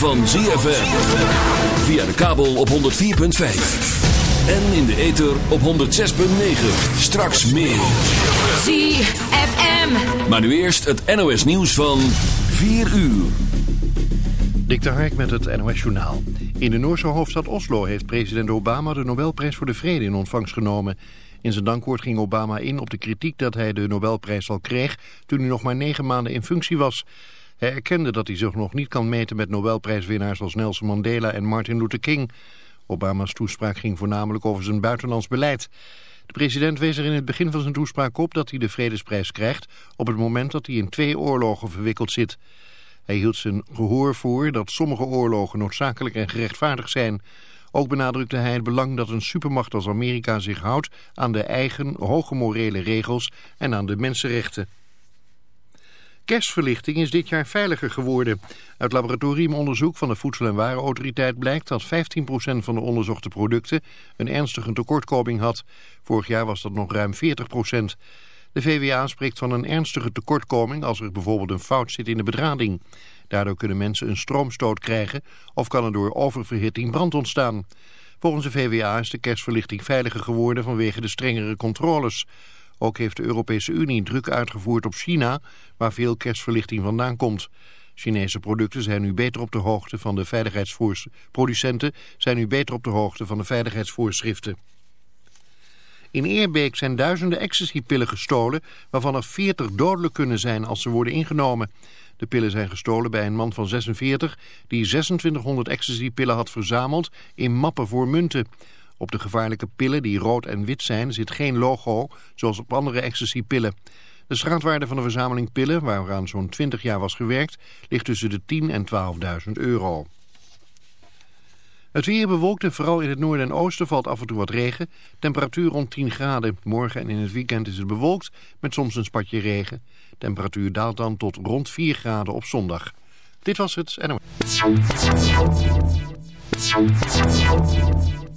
van ZFM. Via de kabel op 104.5. En in de ether op 106.9. Straks meer. ZFM. Maar nu eerst het NOS nieuws van 4 uur. Dik de Hark met het NOS journaal. In de Noorse hoofdstad Oslo heeft president Obama de Nobelprijs voor de Vrede in ontvangst genomen... In zijn dankwoord ging Obama in op de kritiek dat hij de Nobelprijs al kreeg toen hij nog maar negen maanden in functie was. Hij erkende dat hij zich nog niet kan meten met Nobelprijswinnaars als Nelson Mandela en Martin Luther King. Obama's toespraak ging voornamelijk over zijn buitenlands beleid. De president wees er in het begin van zijn toespraak op dat hij de vredesprijs krijgt op het moment dat hij in twee oorlogen verwikkeld zit. Hij hield zijn gehoor voor dat sommige oorlogen noodzakelijk en gerechtvaardigd zijn. Ook benadrukte hij het belang dat een supermacht als Amerika zich houdt aan de eigen hoge morele regels en aan de mensenrechten. Kerstverlichting is dit jaar veiliger geworden. Uit laboratoriumonderzoek van de Voedsel- en Warenautoriteit blijkt dat 15% van de onderzochte producten een ernstige tekortkoming had. Vorig jaar was dat nog ruim 40%. De VWA spreekt van een ernstige tekortkoming als er bijvoorbeeld een fout zit in de bedrading. Daardoor kunnen mensen een stroomstoot krijgen of kan er door oververhitting brand ontstaan. Volgens de VWA is de kerstverlichting veiliger geworden vanwege de strengere controles. Ook heeft de Europese Unie druk uitgevoerd op China, waar veel kerstverlichting vandaan komt. Chinese producten zijn nu beter op de hoogte van de veiligheidsvoorschriften. Producenten zijn nu beter op de hoogte van de veiligheidsvoorschriften. In Eerbeek zijn duizenden ecstasypillen gestolen, waarvan er 40 dodelijk kunnen zijn als ze worden ingenomen. De pillen zijn gestolen bij een man van 46 die 2600 ecstasypillen had verzameld in mappen voor munten. Op de gevaarlijke pillen die rood en wit zijn zit geen logo, zoals op andere ecstasypillen. De straatwaarde van de verzameling pillen, waaraan zo'n 20 jaar was gewerkt, ligt tussen de 10 en 12.000 euro. Het weer bewolkt en vooral in het noorden en oosten valt af en toe wat regen. Temperatuur rond 10 graden. Morgen en in het weekend is het bewolkt met soms een spatje regen. Temperatuur daalt dan tot rond 4 graden op zondag. Dit was het.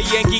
Yankee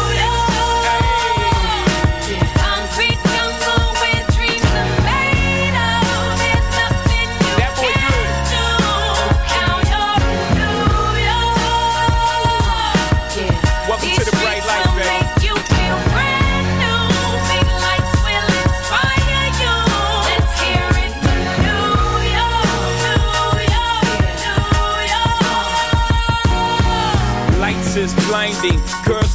blinding.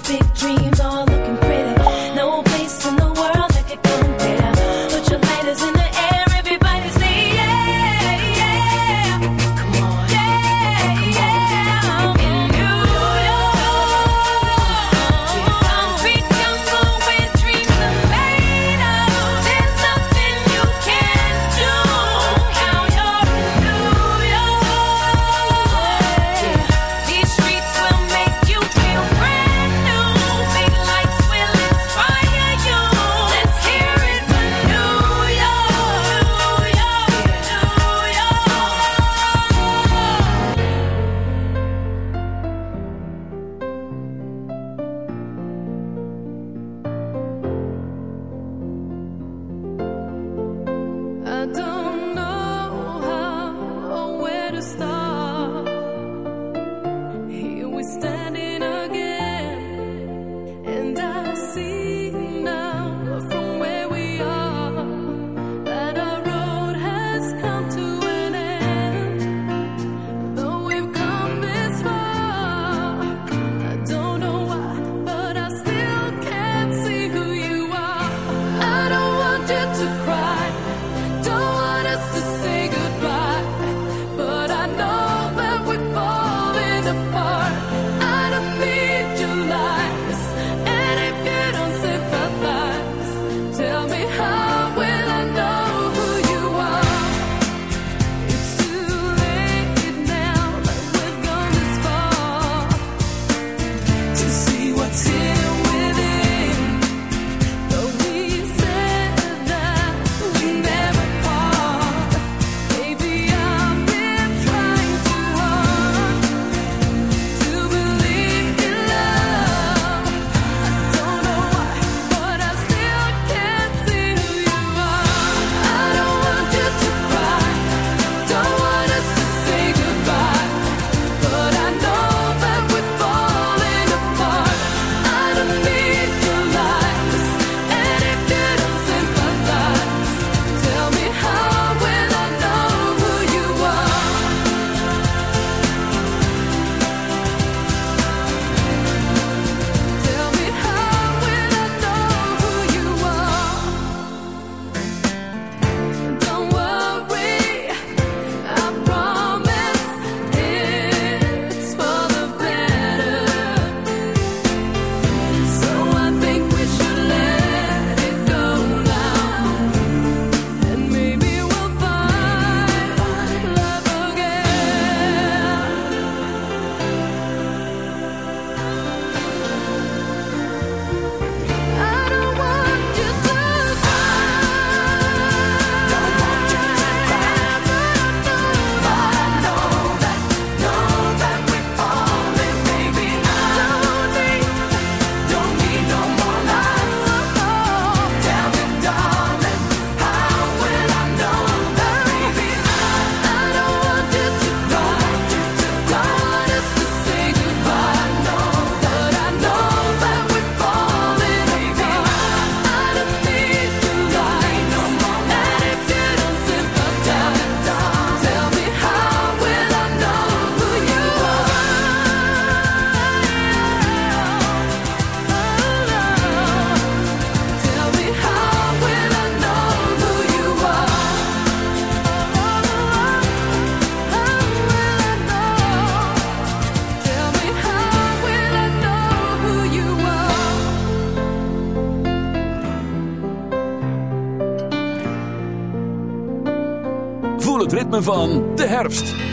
big dreams all looking pretty. Van de herfst.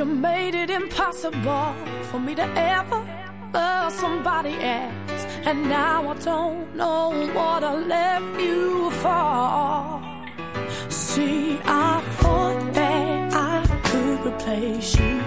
You made it impossible for me to ever love somebody else. And now I don't know what I left you for. See, I thought that I could replace you.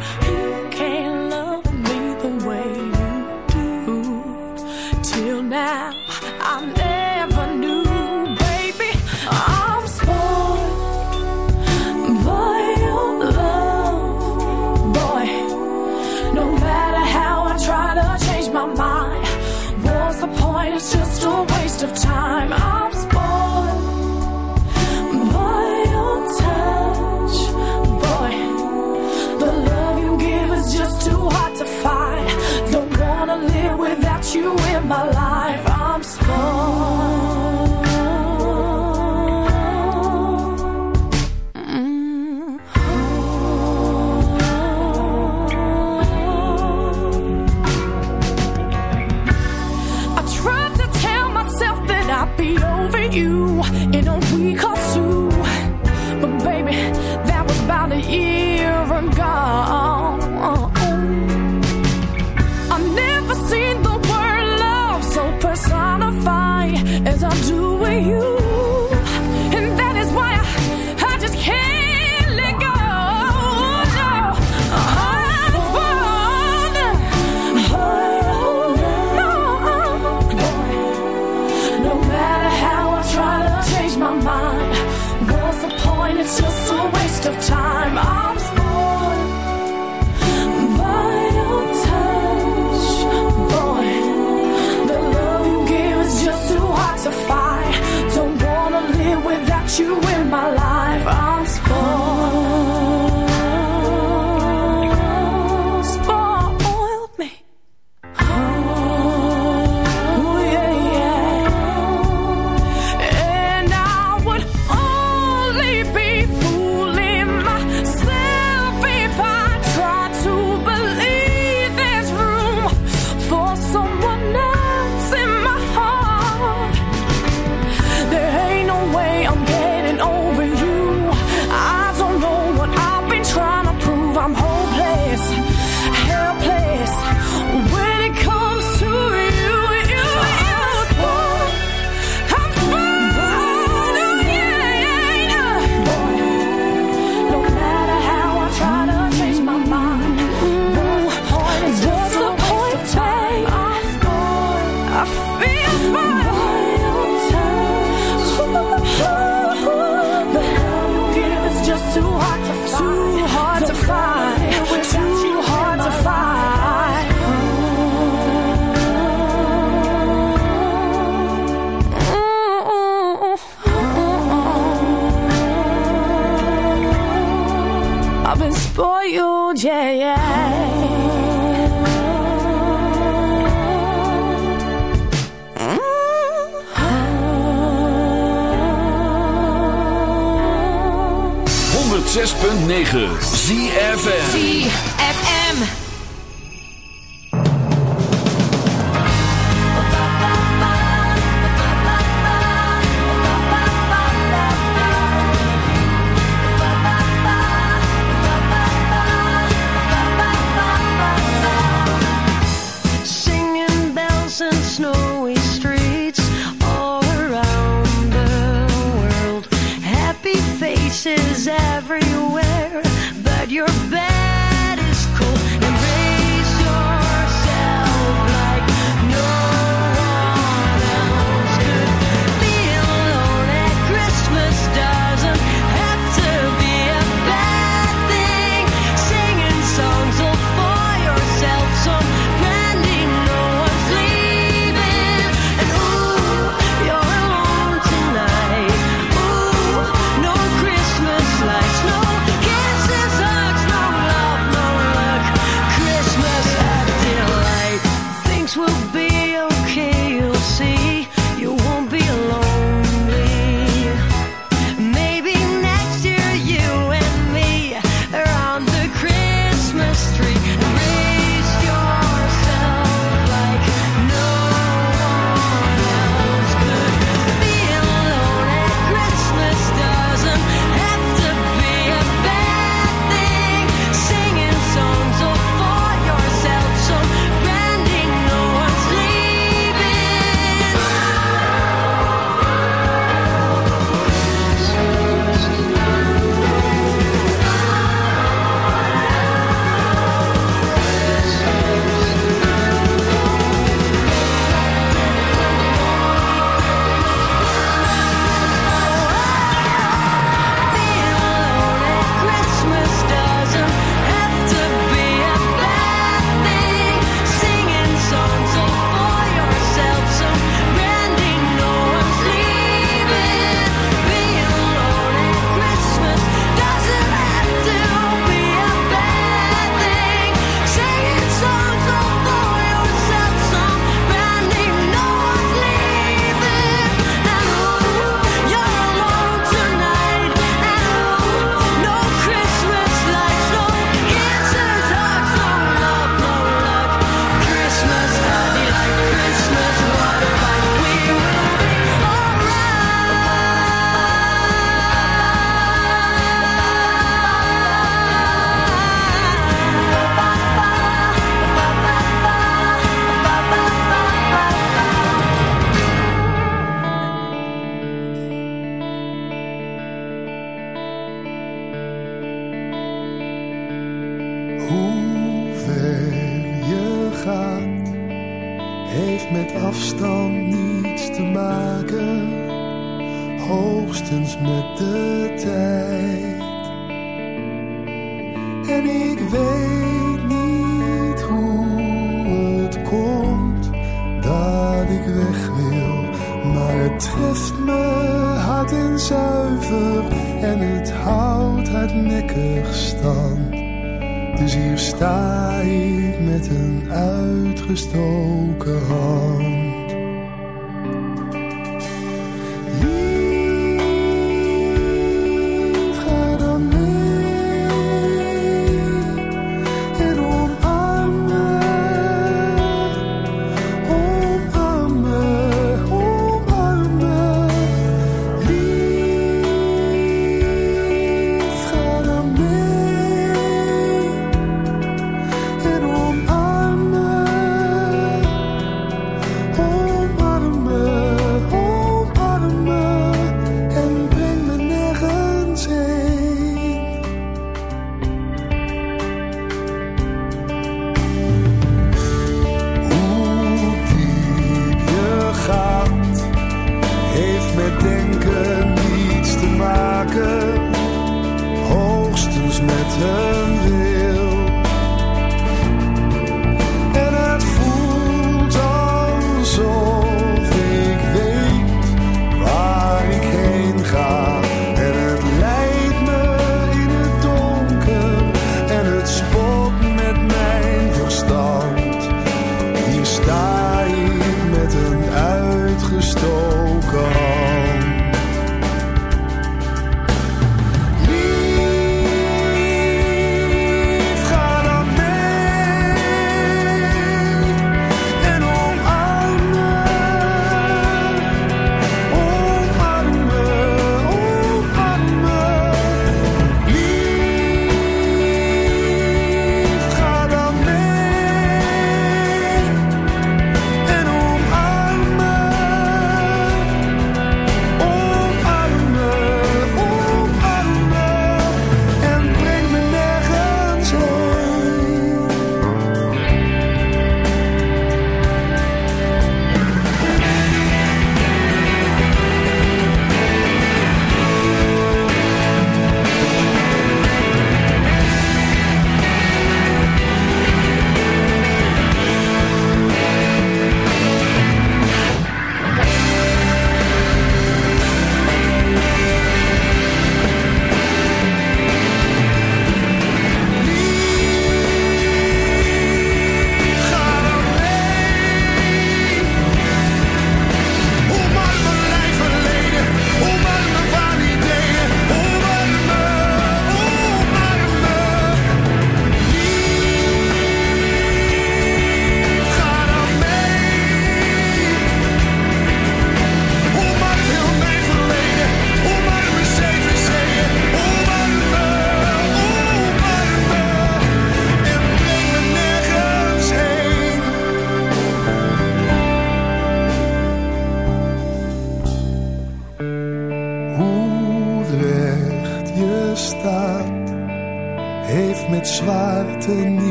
of time.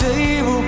table.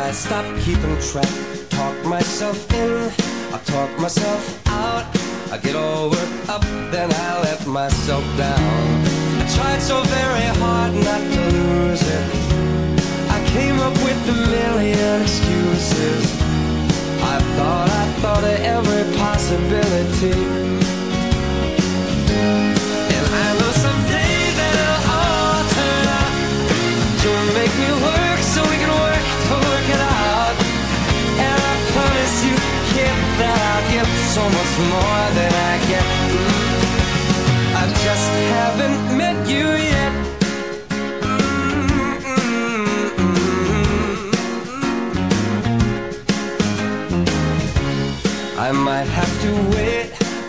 I just haven't met you yet.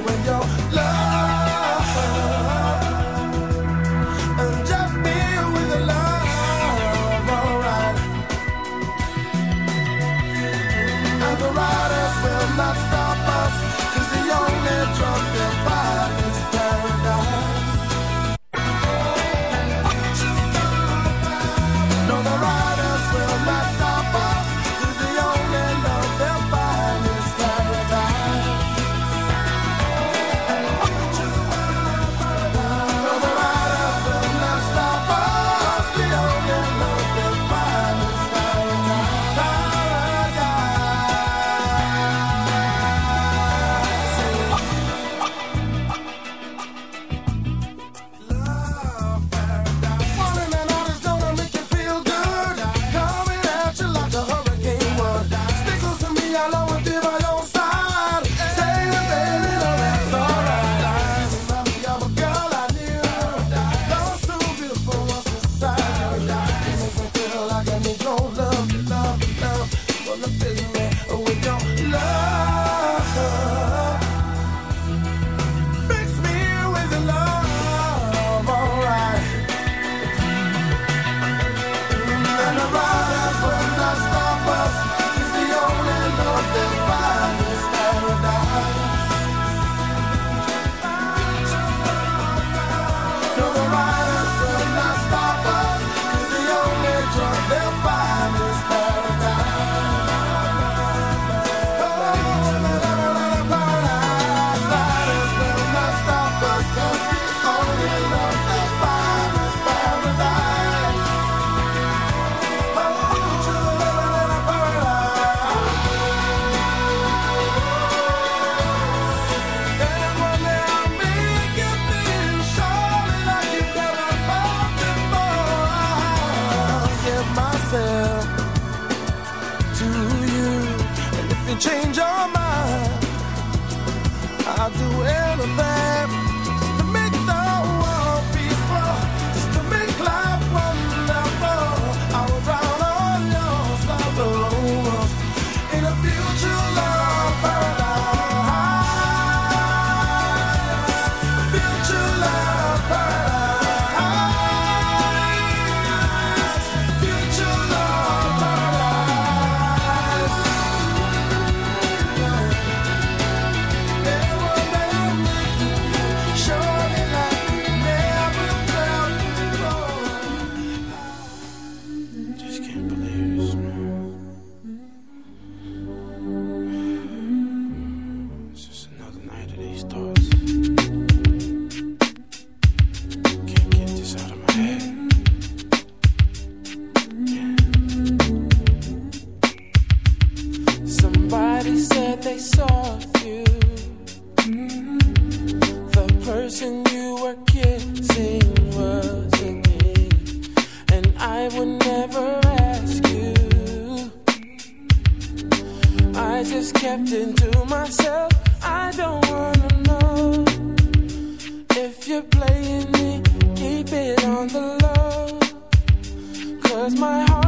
when your my heart.